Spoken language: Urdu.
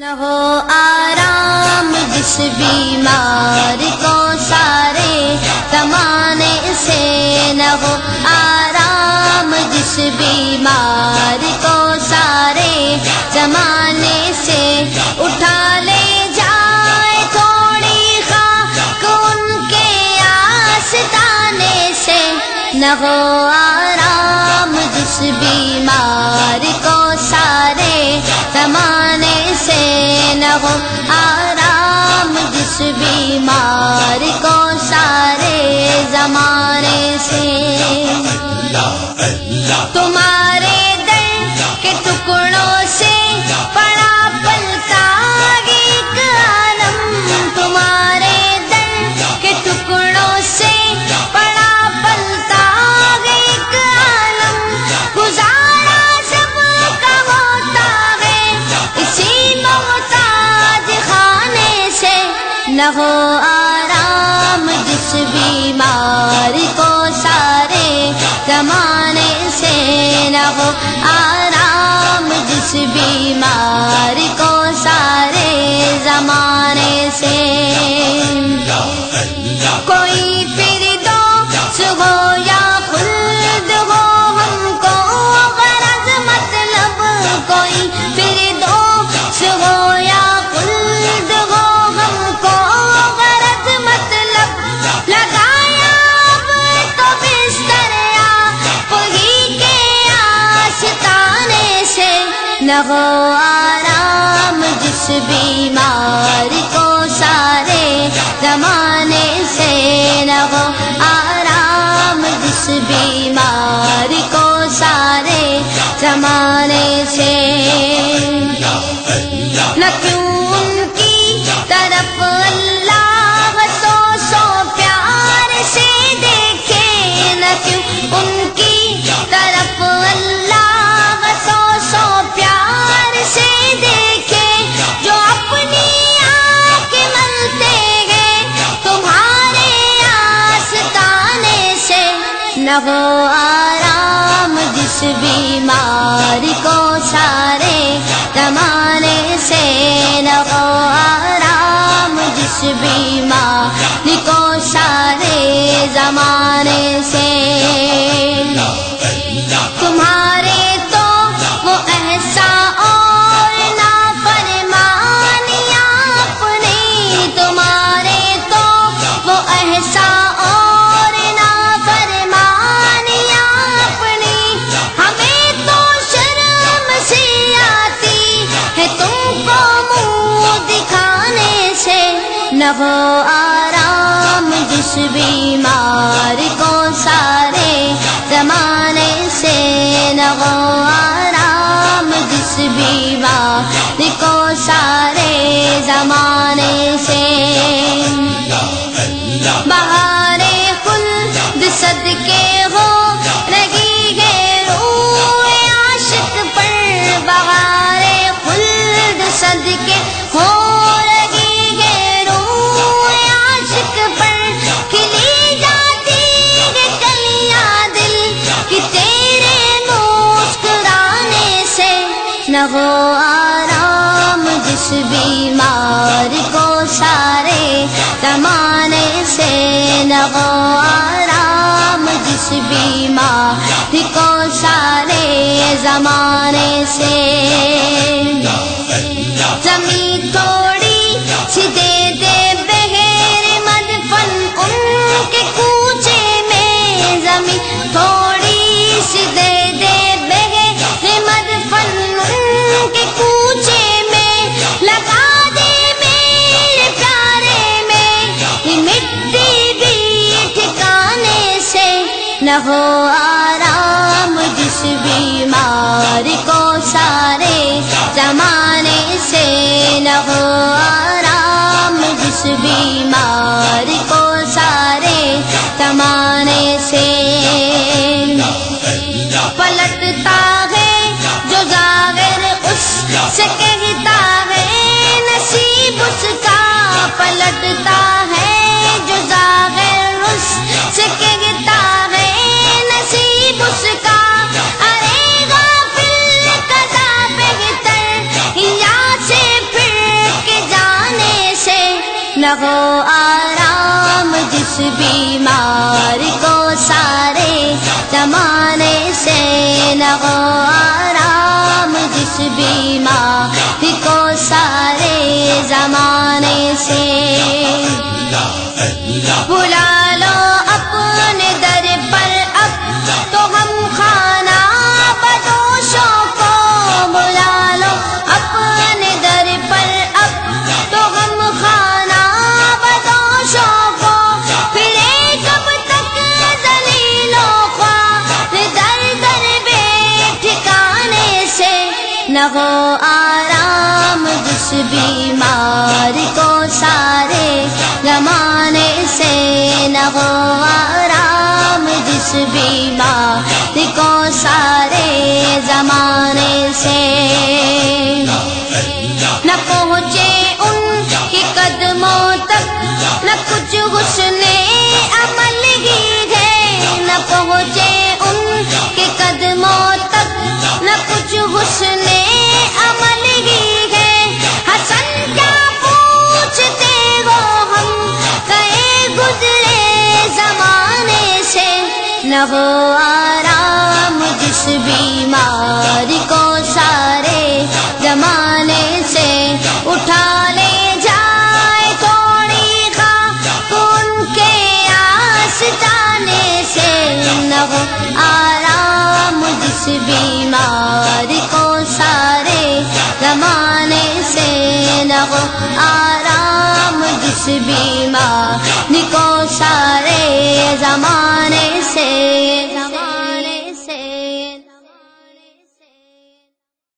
نہ ہو آرام جس بیمار کو سارے زمانے سے، نہ ہو آرام جس بیمار کو سارے زمانے سے۔ اٹھا لے جائے تھوڑی خاک ان کے آستانے سے۔ نہ ہو آرام جس بیمار تمہارے دل کے ٹکڑوں سے پڑا پلتا ایک عالم تمہارے دل کے ٹکڑوں سے پڑا پلتا ایک عالم گزارا سب کا ہوتا ہے اسی محتاج خانے سے نہ ہو آرام جس بیمار نہ آرام، جس بیمار کو سارے زمانے سے نہ ہو آرام، جس بیمار کو سارے زمانے سے۔ تمہارے تو وہ ایسا رہو آرام، جس بیمار کو سارے زمانے سے نہ ہو آرام، جس بیمار کو سارے زمانے نہ ہو آرام، جس بیمار کو سارے زمانے سے نہ ہو آرام، جس بیمار کو سارے زمانے سے نہ ہو آرام جس بیمار کو سارے زمانے سے نہ ہو آرام جس بیمار نہ ہو آرام، جس بیمار کو سارے زمانے سے نہ ہو آرام، جس بیمار کو سارے زمانے نہ ہو آرام جس بیمار کو سارے زمانے سے نہ ہو آرام جس بیمار نہ ہو آرام، جس بیماری کو سارے زمانے سے اٹھا لے جائے تھوڑی خواہ ان کے آس جانے سے نہ ہو آرام، جس بیماری کو سارے زمانے سے نہ ہو آرام، جس بیماری کو سارے زمانے